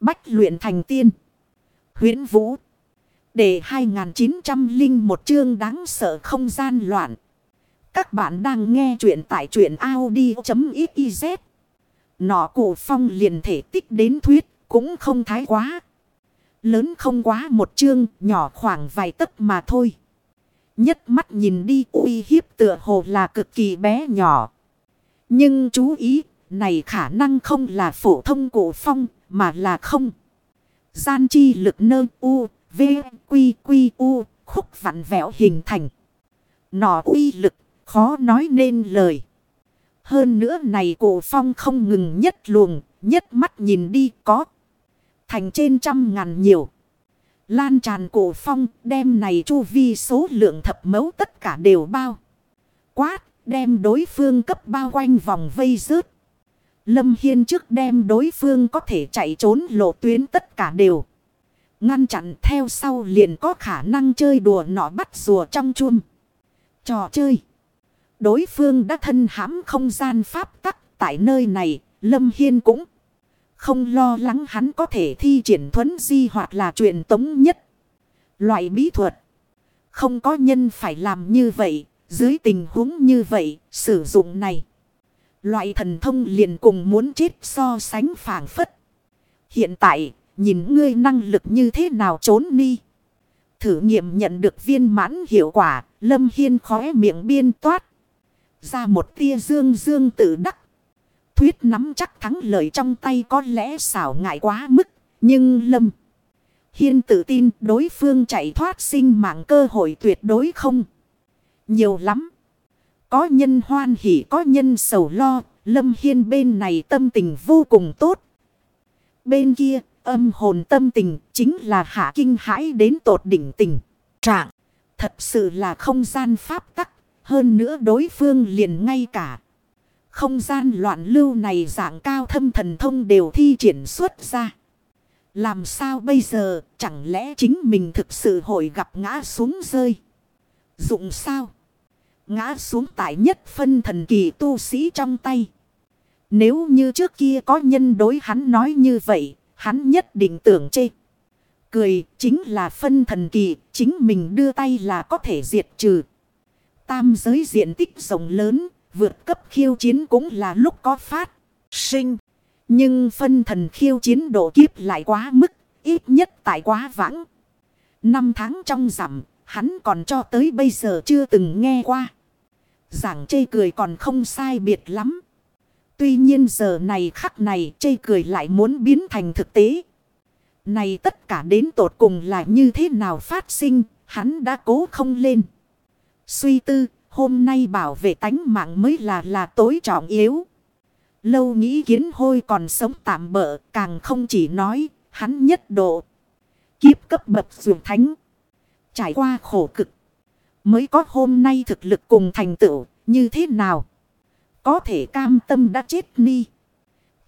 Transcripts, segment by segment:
Bách luyện thành tiên. huyễn Vũ. Để 2901 chương đáng sợ không gian loạn. Các bạn đang nghe truyện tại truyện Audi.xyz. Nọ cổ phong liền thể tích đến thuyết cũng không thái quá. Lớn không quá một chương nhỏ khoảng vài tấc mà thôi. Nhất mắt nhìn đi uy hiếp tựa hồ là cực kỳ bé nhỏ. Nhưng chú ý, này khả năng không là phổ thông cổ phong, mà là không. Gian chi lực nơ u, v, quy, quy, u, khúc vặn vẹo hình thành. Nọ uy lực, khó nói nên lời. Hơn nữa này cổ phong không ngừng nhất luồng, nhất mắt nhìn đi có. Thành trên trăm ngàn nhiều. Lan tràn cổ phong đem này chu vi số lượng thập mẫu tất cả đều bao. Quát đem đối phương cấp bao quanh vòng vây rớt. Lâm Hiên trước đem đối phương có thể chạy trốn lộ tuyến tất cả đều. Ngăn chặn theo sau liền có khả năng chơi đùa nọ bắt rùa trong chuông. Trò chơi. Đối phương đã thân hãm không gian pháp tắc tại nơi này. Lâm Hiên cũng không lo lắng hắn có thể thi triển thuấn di hoặc là truyền tống nhất. Loại bí thuật. Không có nhân phải làm như vậy. Dưới tình huống như vậy, sử dụng này. Loại thần thông liền cùng muốn chết so sánh phản phất. Hiện tại, nhìn ngươi năng lực như thế nào trốn đi. Thử nghiệm nhận được viên mãn hiệu quả, Lâm Hiên khóe miệng biên toát. Ra một tia dương dương tự đắc. Thuyết nắm chắc thắng lợi trong tay có lẽ xảo ngại quá mức, nhưng Lâm Hiên tự tin đối phương chạy thoát sinh mạng cơ hội tuyệt đối không. Nhiều lắm. Có nhân hoan hỉ có nhân sầu lo. Lâm Hiên bên này tâm tình vô cùng tốt. Bên kia, âm hồn tâm tình chính là hạ kinh hãi đến tột đỉnh tình. Trạng. Thật sự là không gian pháp tắc. Hơn nữa đối phương liền ngay cả. Không gian loạn lưu này dạng cao thâm thần thông đều thi triển xuất ra. Làm sao bây giờ, chẳng lẽ chính mình thực sự hội gặp ngã xuống rơi. Dụng sao? Ngã xuống tại nhất phân thần kỳ tu sĩ trong tay. Nếu như trước kia có nhân đối hắn nói như vậy, hắn nhất định tưởng chê. Cười chính là phân thần kỳ, chính mình đưa tay là có thể diệt trừ. Tam giới diện tích rộng lớn, vượt cấp khiêu chiến cũng là lúc có phát, sinh. Nhưng phân thần khiêu chiến độ kiếp lại quá mức, ít nhất tại quá vãng. Năm tháng trong giảm, hắn còn cho tới bây giờ chưa từng nghe qua. Giảng chê cười còn không sai biệt lắm. Tuy nhiên giờ này khắc này chê cười lại muốn biến thành thực tế. Này tất cả đến tột cùng là như thế nào phát sinh, hắn đã cố không lên. Suy tư, hôm nay bảo vệ tánh mạng mới là là tối trọng yếu. Lâu nghĩ kiến hôi còn sống tạm bỡ, càng không chỉ nói, hắn nhất độ. Kiếp cấp bậc dù thánh. Trải qua khổ cực. Mới có hôm nay thực lực cùng thành tựu như thế nào? Có thể cam tâm đã chết ni.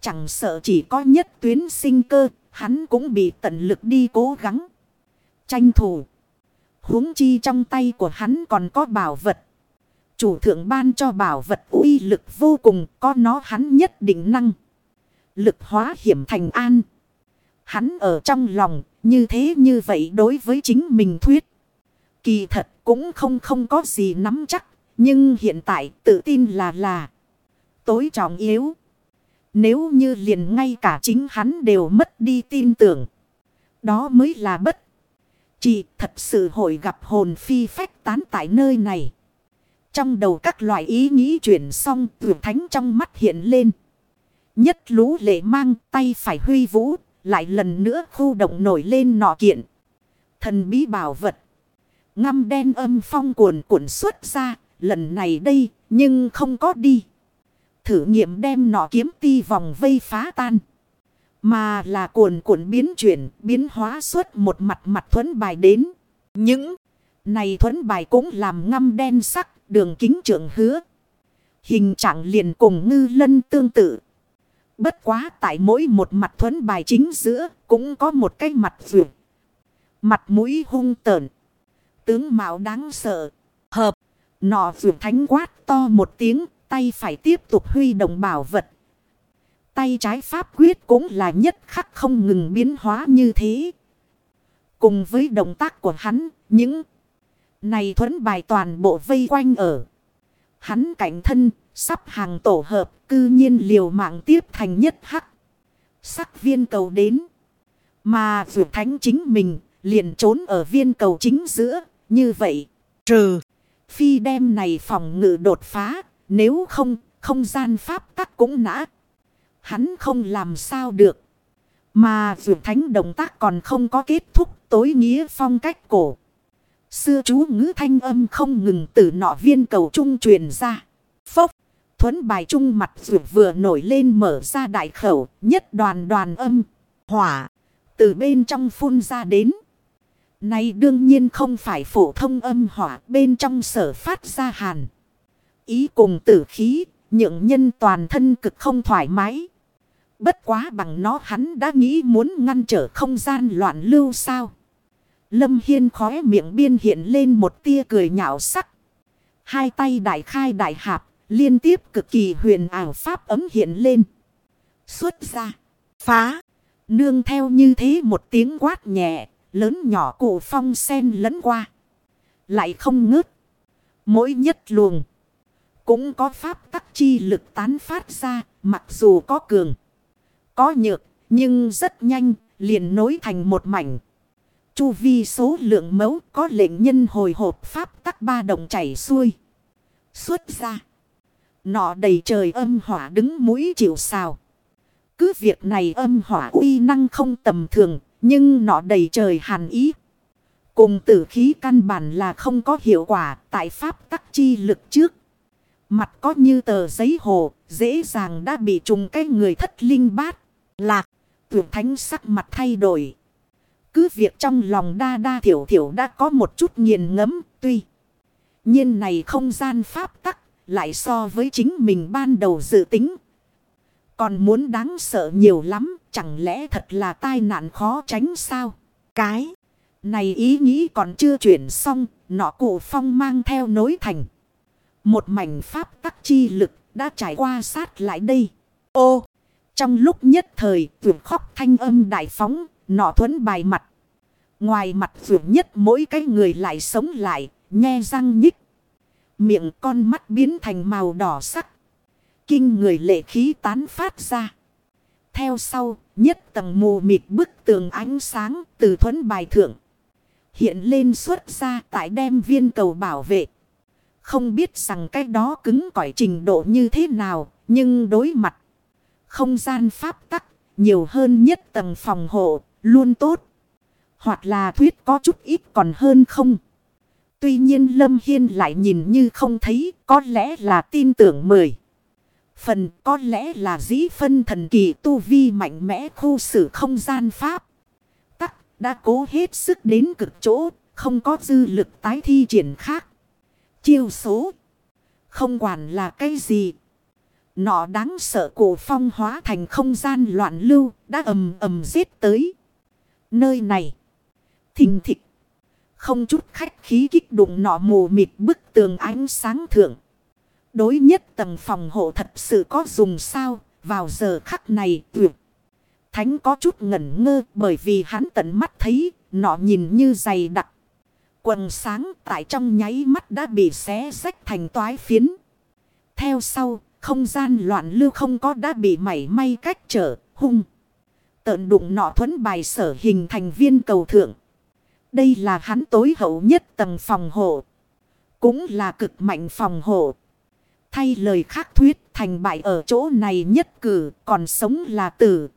Chẳng sợ chỉ có nhất tuyến sinh cơ, hắn cũng bị tận lực đi cố gắng. Tranh thủ. huống chi trong tay của hắn còn có bảo vật. Chủ thượng ban cho bảo vật uy lực vô cùng, có nó hắn nhất định năng. Lực hóa hiểm thành an. Hắn ở trong lòng, như thế như vậy đối với chính mình thuyết. Kỳ thật cũng không không có gì nắm chắc. Nhưng hiện tại tự tin là là tối trọng yếu. Nếu như liền ngay cả chính hắn đều mất đi tin tưởng. Đó mới là bất. Chỉ thật sự hội gặp hồn phi phách tán tại nơi này. Trong đầu các loại ý nghĩ chuyển xong tưởng thánh trong mắt hiện lên. Nhất lũ lệ mang tay phải huy vũ. Lại lần nữa khu động nổi lên nọ kiện. Thần bí bảo vật. Ngâm đen âm phong cuồn cuộn xuất ra. Lần này đây nhưng không có đi. Thử nghiệm đem nọ kiếm ti vòng vây phá tan. Mà là cuồn cuộn biến chuyển, biến hóa suốt một mặt mặt thuẫn bài đến. Những này thuẫn bài cũng làm ngâm đen sắc, đường kính trưởng hứa. Hình trạng liền cùng ngư lân tương tự. Bất quá tại mỗi một mặt thuẫn bài chính giữa cũng có một cái mặt vượt. Mặt mũi hung tợn. Tướng mạo đáng sợ. Hợp. Nọ vượt thánh quát to một tiếng. Tay phải tiếp tục huy động bảo vật. Tay trái pháp quyết cũng là nhất khắc không ngừng biến hóa như thế. Cùng với động tác của hắn, những này thuẫn bài toàn bộ vây quanh ở. Hắn cảnh thân, sắp hàng tổ hợp, cư nhiên liều mạng tiếp thành nhất hắc. Sắc viên cầu đến. Mà vượt thánh chính mình, liền trốn ở viên cầu chính giữa, như vậy. Trừ, phi đem này phòng ngự đột phá, nếu không, không gian pháp tắc cũng nã. Hắn không làm sao được. Mà dù thánh động tác còn không có kết thúc tối nghĩa phong cách cổ. Xưa chú ngữ thanh âm không ngừng từ nọ viên cầu trung truyền ra. Phốc. Thuấn bài trung mặt dù vừa nổi lên mở ra đại khẩu. Nhất đoàn đoàn âm. Hỏa. Từ bên trong phun ra đến. Này đương nhiên không phải phổ thông âm hỏa bên trong sở phát ra hàn. Ý cùng tử khí. Nhượng nhân toàn thân cực không thoải mái. Bất quá bằng nó hắn đã nghĩ muốn ngăn trở không gian loạn lưu sao. Lâm Hiên khóe miệng biên hiện lên một tia cười nhạo sắc. Hai tay đại khai đại hạp, liên tiếp cực kỳ huyền ảo pháp ấm hiện lên. Xuất ra, phá, nương theo như thế một tiếng quát nhẹ, lớn nhỏ cụ phong sen lẫn qua. Lại không ngớt. Mỗi nhất luồng, cũng có pháp tắc chi lực tán phát ra, mặc dù có cường, có nhược, nhưng rất nhanh, liền nối thành một mảnh. Chu vi số lượng mẫu có lệnh nhân hồi hộp pháp tắc ba đồng chảy xuôi. Xuất ra. Nọ đầy trời âm hỏa đứng mũi chịu xào. Cứ việc này âm hỏa uy năng không tầm thường. Nhưng nọ đầy trời hàn ý. Cùng tử khí căn bản là không có hiệu quả tại pháp tắc chi lực trước. Mặt có như tờ giấy hồ, dễ dàng đã bị trùng cái người thất linh bát. Lạc, tuyển thánh sắc mặt thay đổi. Cứ việc trong lòng đa đa thiểu thiểu đã có một chút nghiền ngẫm tuy. nhiên này không gian pháp tắc, lại so với chính mình ban đầu dự tính. Còn muốn đáng sợ nhiều lắm, chẳng lẽ thật là tai nạn khó tránh sao? Cái này ý nghĩ còn chưa chuyển xong, nọ cụ phong mang theo nối thành. Một mảnh pháp tắc chi lực đã trải qua sát lại đây. Ô! Trong lúc nhất thời, tuyệt khóc thanh âm đại phóng, nọ thuấn bài mặt. Ngoài mặt vượt nhất mỗi cái người lại sống lại, nhe răng nhích. Miệng con mắt biến thành màu đỏ sắc. Kinh người lệ khí tán phát ra. Theo sau, nhất tầng mù mịt bức tường ánh sáng từ thuẫn bài thượng. Hiện lên xuất ra tại đem viên cầu bảo vệ. Không biết rằng cái đó cứng cỏi trình độ như thế nào, nhưng đối mặt. Không gian pháp tắc, nhiều hơn nhất tầng phòng hộ, luôn tốt. Hoặc là thuyết có chút ít còn hơn không. Tuy nhiên Lâm Hiên lại nhìn như không thấy, có lẽ là tin tưởng mười. Phần có lẽ là dĩ phân thần kỳ tu vi mạnh mẽ khu xử không gian pháp. Tắc đã cố hết sức đến cực chỗ, không có dư lực tái thi triển khác. Chiêu số. Không quản là cái gì. Nọ đáng sợ cổ phong hóa thành không gian loạn lưu đã ầm ầm giết tới. Nơi này. Thình thịch. Không chút khách khí kích đụng nọ mù mịt bức tường ánh sáng thượng. Đối nhất tầng phòng hộ thật sự có dùng sao. Vào giờ khắc này tuyệt. Thánh có chút ngẩn ngơ bởi vì hắn tận mắt thấy nọ nhìn như dày đặc. Quần sáng tại trong nháy mắt đã bị xé rách thành toái phiến. Theo sau, không gian loạn lưu không có đã bị mảy may cách trở, hung. Tợn đụng nọ thuẫn bài sở hình thành viên cầu thượng. Đây là hắn tối hậu nhất tầng phòng hộ. Cũng là cực mạnh phòng hộ. Thay lời khác thuyết, thành bại ở chỗ này nhất cử, còn sống là tử.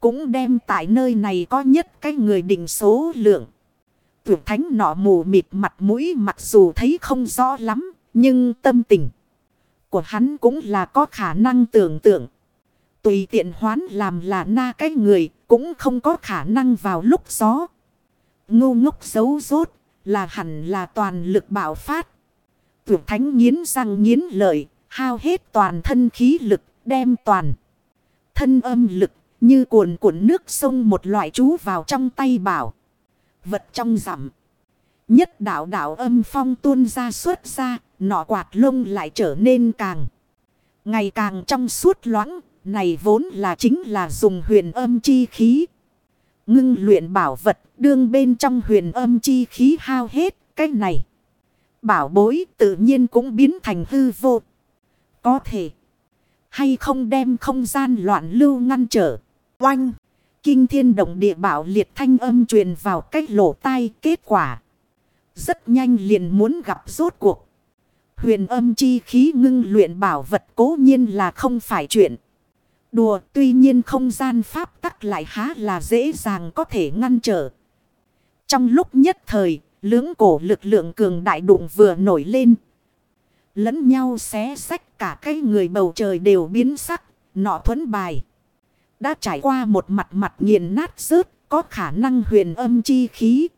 Cũng đem tại nơi này có nhất cái người định số lượng. Tuyệt thánh nọ mù mịt mặt mũi mặc dù thấy không rõ lắm. Nhưng tâm tình của hắn cũng là có khả năng tưởng tượng. Tùy tiện hoán làm là na cái người, cũng không có khả năng vào lúc gió. Ngu ngốc xấu rốt, là hẳn là toàn lực bạo phát. Tuyệt thánh nghiến răng nghiến lợi, hao hết toàn thân khí lực, đem toàn. Thân âm lực như cuồn cuộn nước sông một loại chú vào trong tay bảo. Vật trong rằm. Nhất đạo đạo âm phong tuôn ra suốt ra, nọ quạt lông lại trở nên càng. Ngày càng trong suốt loãng, này vốn là chính là dùng huyền âm chi khí. Ngưng luyện bảo vật đương bên trong huyền âm chi khí hao hết cái này. Bảo bối tự nhiên cũng biến thành hư vô. Có thể hay không đem không gian loạn lưu ngăn trở. Oanh! Kinh thiên động địa bảo liệt thanh âm truyền vào cách lỗ tai kết quả. Rất nhanh liền muốn gặp rốt cuộc. Huyền âm chi khí ngưng luyện bảo vật cố nhiên là không phải chuyện. Đùa tuy nhiên không gian pháp tắc lại há là dễ dàng có thể ngăn trở. Trong lúc nhất thời, lưỡng cổ lực lượng cường đại đụng vừa nổi lên. Lẫn nhau xé sách cả cái người bầu trời đều biến sắc, nọ thuẫn bài. Đã trải qua một mặt mặt nghiền nát rớt, có khả năng huyền âm chi khí.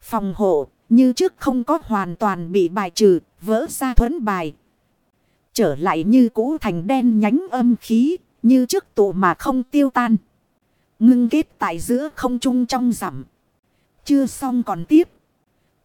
Phòng hộ, như trước không có hoàn toàn bị bài trừ, vỡ ra thuẫn bài. Trở lại như cũ thành đen nhánh âm khí, như trước tụ mà không tiêu tan. Ngưng kết tại giữa không trung trong rằm. Chưa xong còn tiếp.